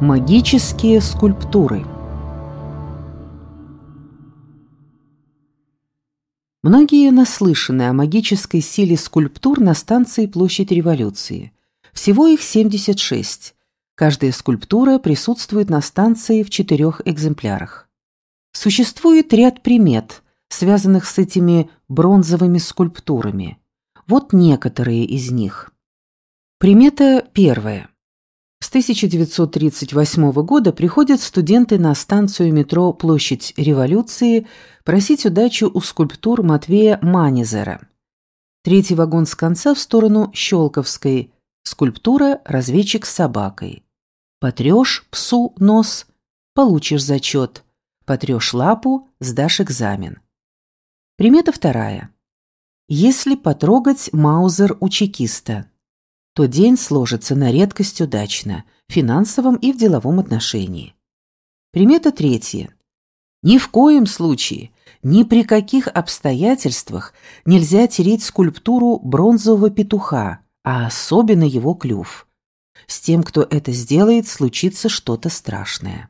Магические скульптуры Многие наслышаны о магической силе скульптур на станции Площадь Революции. Всего их 76. Каждая скульптура присутствует на станции в четырех экземплярах. Существует ряд примет, связанных с этими бронзовыми скульптурами. Вот некоторые из них. Примета первая. С 1938 года приходят студенты на станцию метро Площадь Революции просить удачу у скульптур Матвея Манизера. Третий вагон с конца в сторону Щелковской. Скульптура «Разведчик с собакой». Потрешь псу нос – получишь зачет. Потрешь лапу – сдашь экзамен. Примета вторая. Если потрогать маузер у чекиста – то день сложится на редкость удачно, в финансовом и в деловом отношении. Примета третья. Ни в коем случае, ни при каких обстоятельствах нельзя тереть скульптуру бронзового петуха, а особенно его клюв. С тем, кто это сделает, случится что-то страшное.